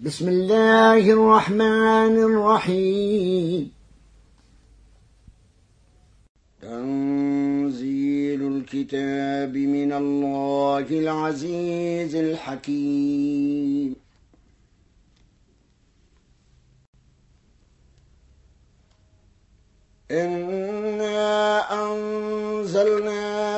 بسم الله الرحمن الرحيم. تنزيل الكتاب من الله العزيز الحكيم. إنا أنزلنا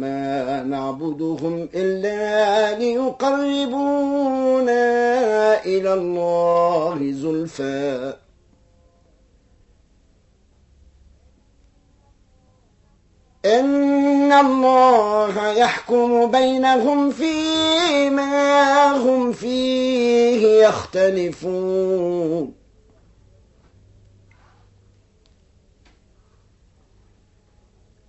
ما نعبدهم إلا ليقربونا إلى الله زلفى. إن الله يحكم بينهم فيما هم فيه يختلفون.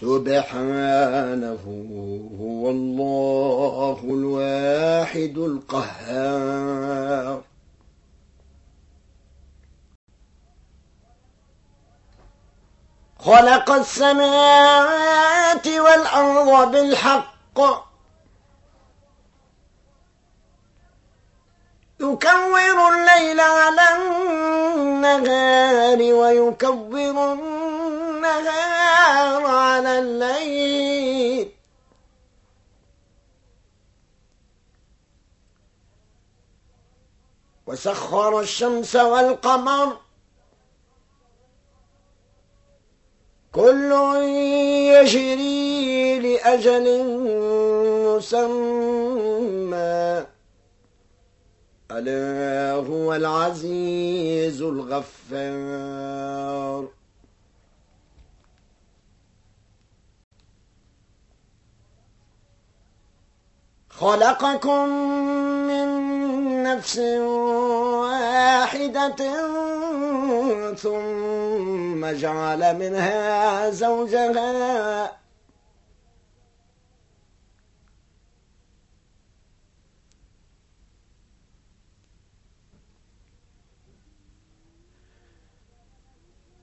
سبحانه هو الله الواحد القهار. خلق السماوات والأرض بالحق. يكور الليل على النهار ويكور النهار على الليل. وسخر الشمس والقمر. كل يجري لأجل مسمى. ألا هو العزيز الغفار. خلقكم من نفس واحدة ثم جعل منها زوجها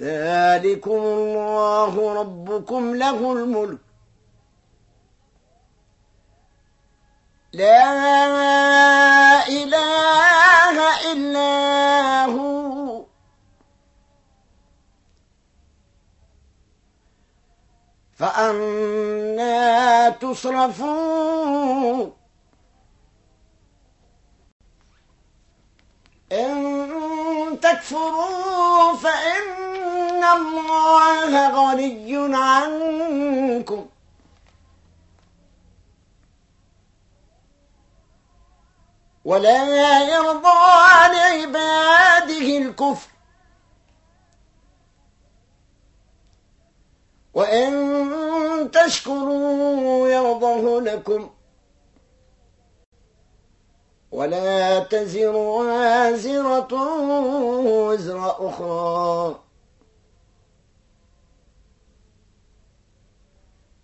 ذلكم الله ربكم له الملك. لا إله إلا هو. فأنا تصرفون. إن تكفروا فإن الله غني عنكم. ولا يرضى لعباده الكفر. وإن تشكروا يرضه لكم. ولا تزر وازرة وزر أخرى.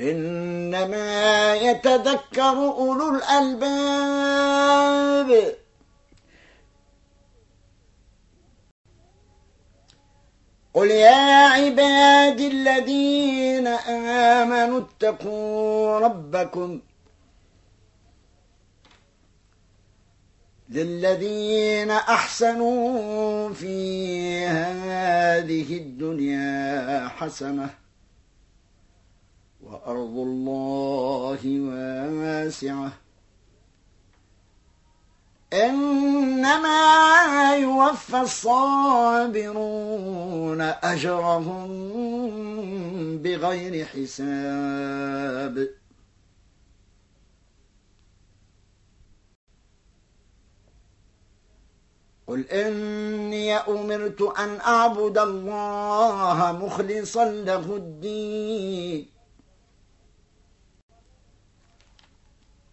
إنما يتذكر أولو الألباب. قل يا عبادي الذين آمنوا اتقوا ربكم. للذين أحسنوا في هذه الدنيا حسنة وأرض الله واسعة. إنما يوفى الصابرون أجرهم بغير حساب. قل إني أمرت أن أعبد الله مخلصا له الدين.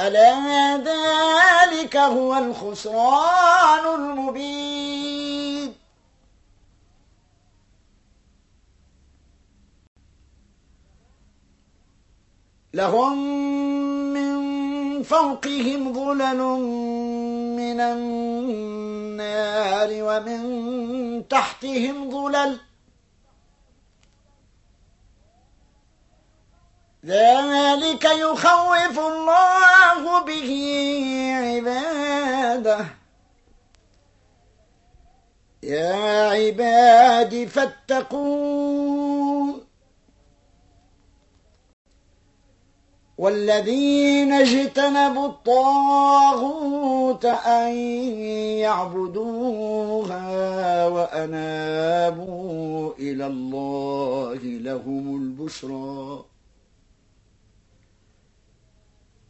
ألا ذلك هو الخسران المبين؟ لهم من فوقهم ظلل من النار ومن تحتهم ظلل ذلك يخوف الله به عباده. يا عباد فاتقون. والذين اجتنبوا الطاغوت أن يعبدوها وأنابوا إلى الله لهم البشرى.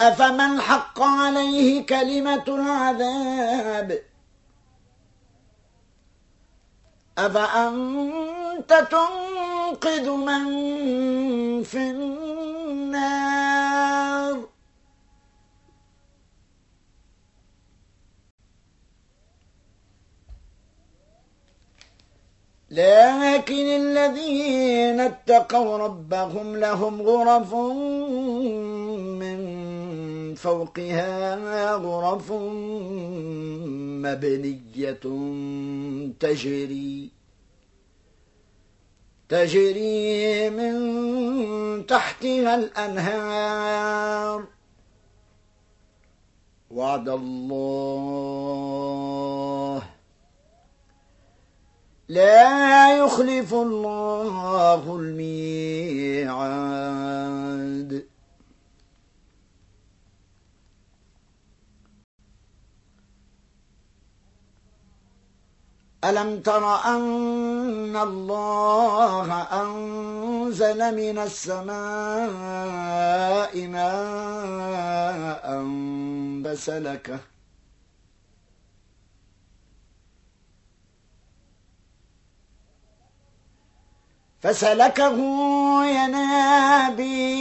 أفمن حق عليه كلمة العذاب أفأنت تنقذ من في النار لكن الذين اتقوا ربهم لهم غرف فوقها غرف مبنية تجري تجري من تحتها الأنهار. وعد الله. لا يخلف الله الميعاد. ألم تر أن الله أنزل من السماء ماء بسلكه فسلكه ينابيع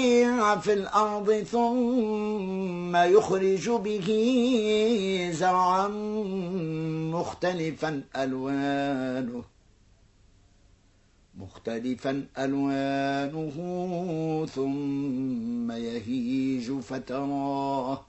في الأرض ثم يخرج به زرعا مختلفا ألوانه مختلفا ألوانه ثم يهيج فتراه.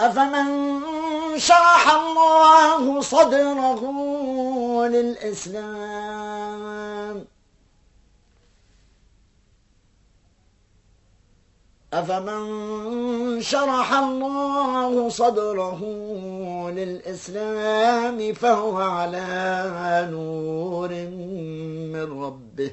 أفمن شرح الله صدره للإسلام أفمن شرح الله صدره للإسلام فهو على نور من ربه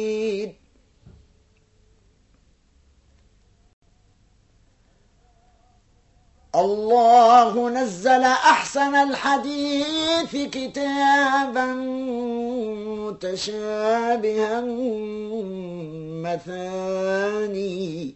الله نزل أحسن الحديث كتابا متشابها مثاني.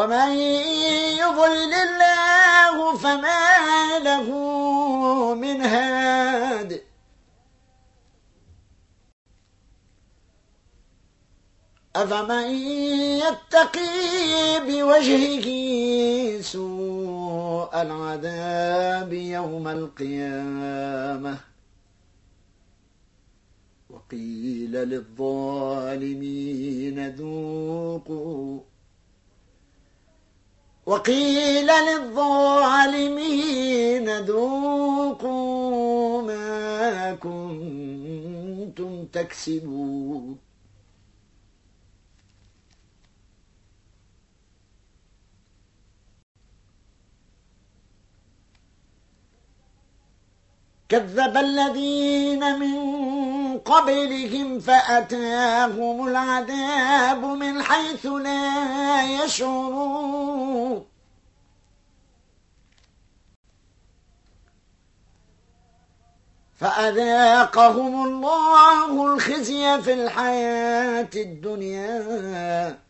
ومن يضلل الله فما له من هاد. أفمن يتقي بوجهه سوء العذاب يوم القيامة؟ وقيل للظالمين ذوقوا وقيل للظالمين ذوقوا ما كنتم تكسبون كذب الذين من قبلهم فأتاهم العذاب من حيث لا يشعرون. فأذاقهم الله الخزي في الحياة الدنيا.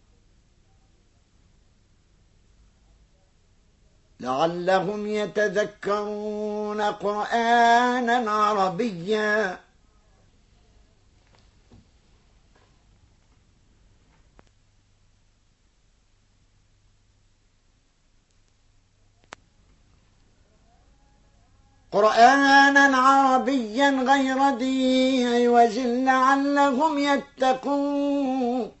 لعلهم يتذكرون قرآنا عربيا. قرآنا عربيا غير ذي وجل لعلهم يتقون.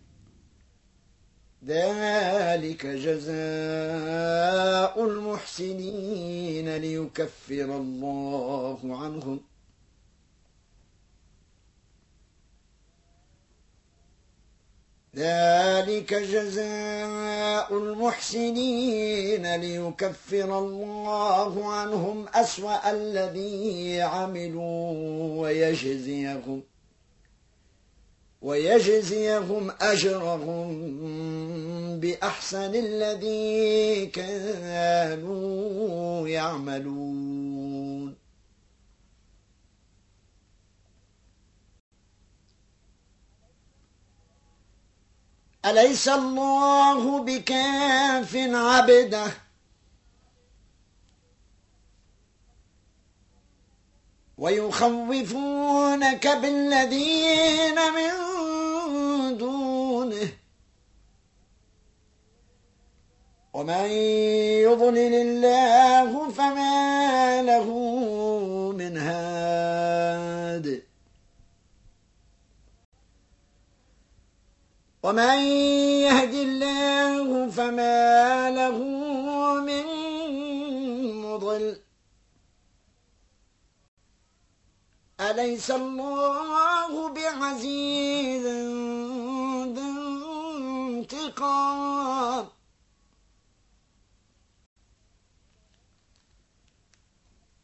ذلك جزاء المحسنين ليكفر الله عنهم. ذلك جزاء المحسنين ليكفر الله عنهم أسوأ الذي عملوا ويجزيهم. ويجزيهم أجرهم بأحسن الذي كانوا يعملون. أليس الله بكاف عبده؟ ويخوفونك بالذين من دونه ومن يضلل الله فما له من هاد. ومن يهد الله فما له من مضل. أليس الله بعزيز ذي انتقام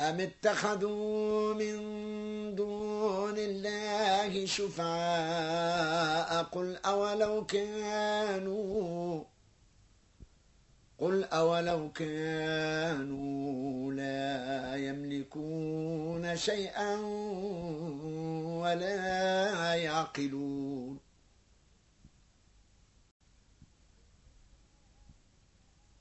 أم اتخذوا من دون الله شفعاء قل أولو كانوا قل أولو كانوا لا يملكون شيئا ولا يعقلون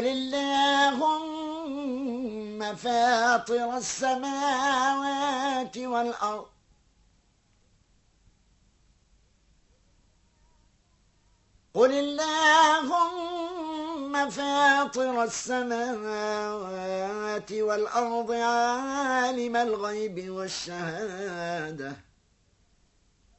قل اللهم فاطر السماوات والأرض قل اللهم فاطر السماوات والأرض عالم الغيب والشهادة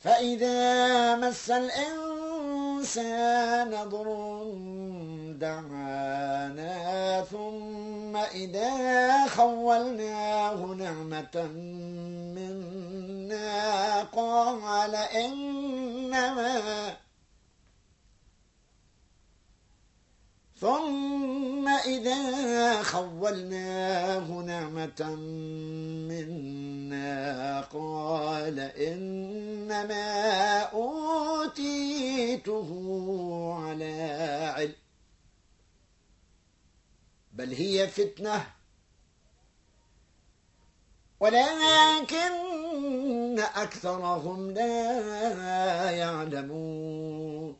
فإذا مس الإنسان ضر دعانا ثم إذا خولناه نعمة منا قال إنما ثم إذا خولناه نعمة منا قال إنما أوتيته على علم. بل هي فتنة. ولكن أكثرهم لا يعلمون.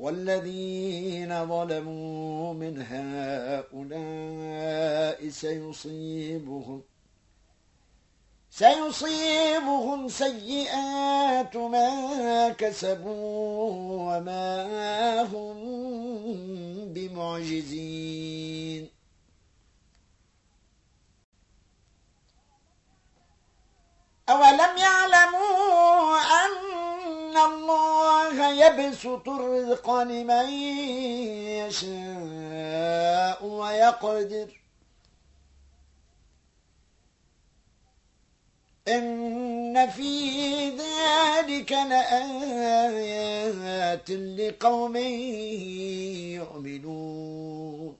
والذين ظلموا من هؤلاء سيصيبهم سيصيبهم سيئات ما كسبوا وما هم بمعجزين. أولم يعلموا أن الله يبسط الرزق لمن يشاء ويقدر. إن في ذلك لآيات لقوم يؤمنون.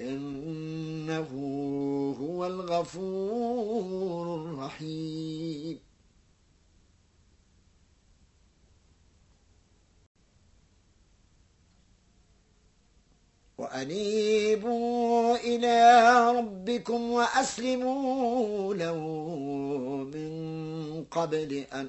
إنه هو الغفور الرحيم. وأنيبوا إلى ربكم وأسلموا له من قبل أن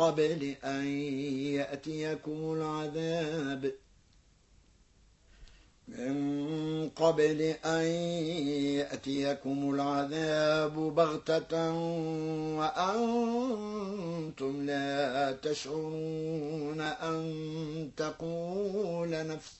قبل أن يأتيكم العذاب. من قبل أن يأتيكم العذاب بغتة وأنتم لا تشعرون أن تقول نفس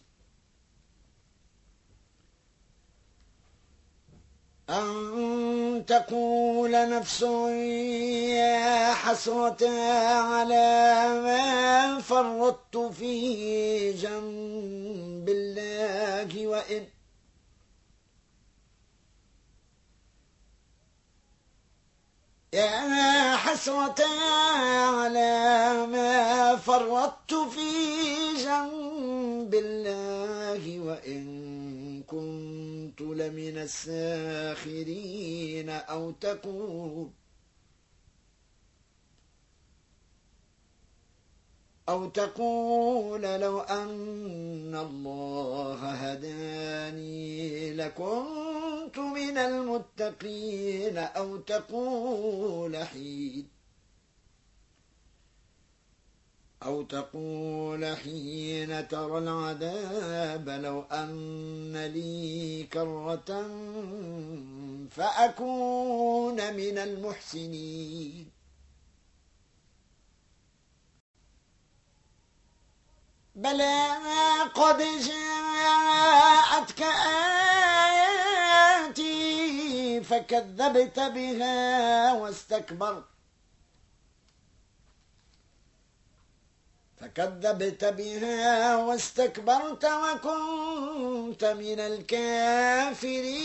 أن تقول نفس يا حسرة على ما فرطت في جنب الله وإن يا حسرة على ما فرطت في جنب الله وإن كنت لمن الساخرين أو تقول أو تقول لو أن الله هداني لكنت من المتقين أو تقول حين أو تقول حين ترى العذاب لو أن لي كرة فأكون من المحسنين. بلى قد جاءتك آياتي فكذبت بها واستكبرت. فكذبت بها واستكبرت وكنت من الكافرين.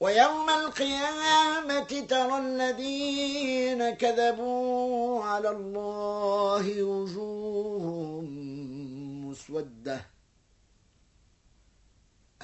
ويوم القيامة ترى الذين كذبوا على الله وجوههم مسودة.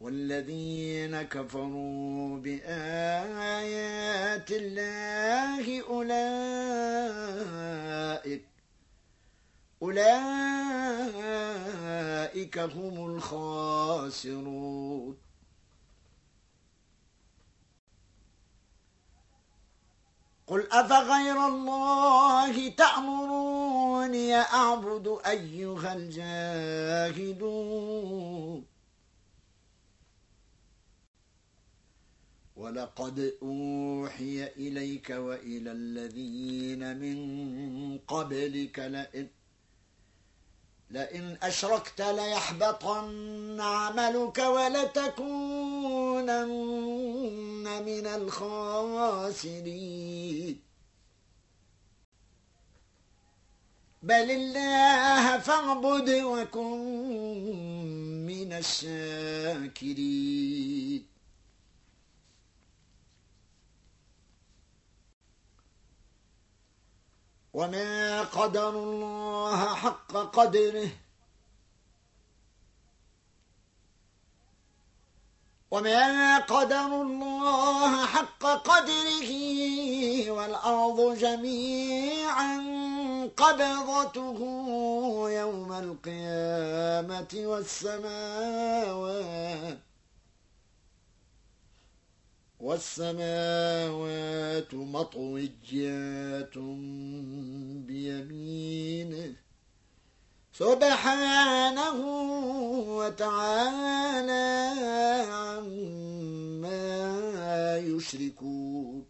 والذين كفروا بآيات الله أولئك أولئك هم الخاسرون. قل أفغير الله تأمروني أعبد أيها الجاهدون ولقد أوحي إليك وإلى الذين من قبلك لئن لئن أشركت ليحبطن عملك ولتكونن من الخاسرين. بل الله فاعبد وكن من الشاكرين. وما قدر الله حق قدره وما قدر الله حق قدره والأرض جميعا قبضته يوم القيامة والسماوات والسماوات مطوجات بيمينه سبحانه وتعالى عما يشركون.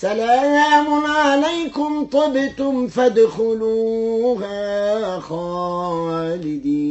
سلام عليكم طبتم فادخلوها خالدين.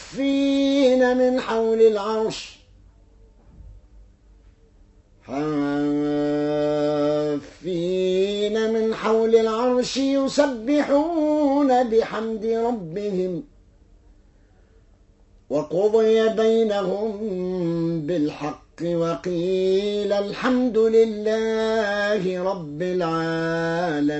حافين من حول العرش. حافين من حول العرش يسبحون بحمد ربهم. وقضي بينهم بالحق وقيل الحمد لله رب العالمين.